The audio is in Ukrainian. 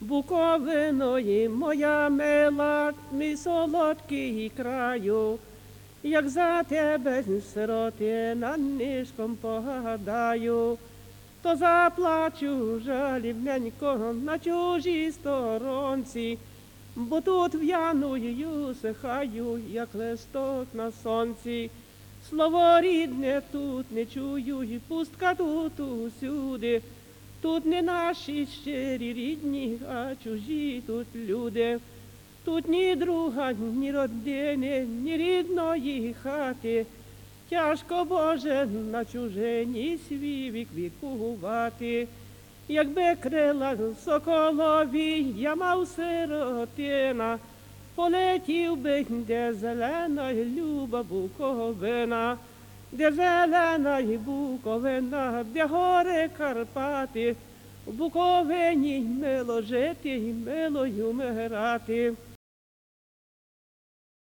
Буковиної моя мила, мій солодкий краю, як за тебе, сироти, на нишком погадаю, то заплачу жалібненько на чужій сторонці, бо тут в'яною сихаю, як листок на сонці. Слово рідне тут не чую, і пустка тут усюди. Тут не наші щирі рідні, а чужі тут люди. Тут ні друга, ні родини, ні рідної хати. Тяжко Боже на чужині свій вік вікувати. Якби крила соколові, я мав сиротина, полетів би, де зелена люба буковина, де зелена й буковина, де гори Карпати, в Буковині мило жити й милою мирати.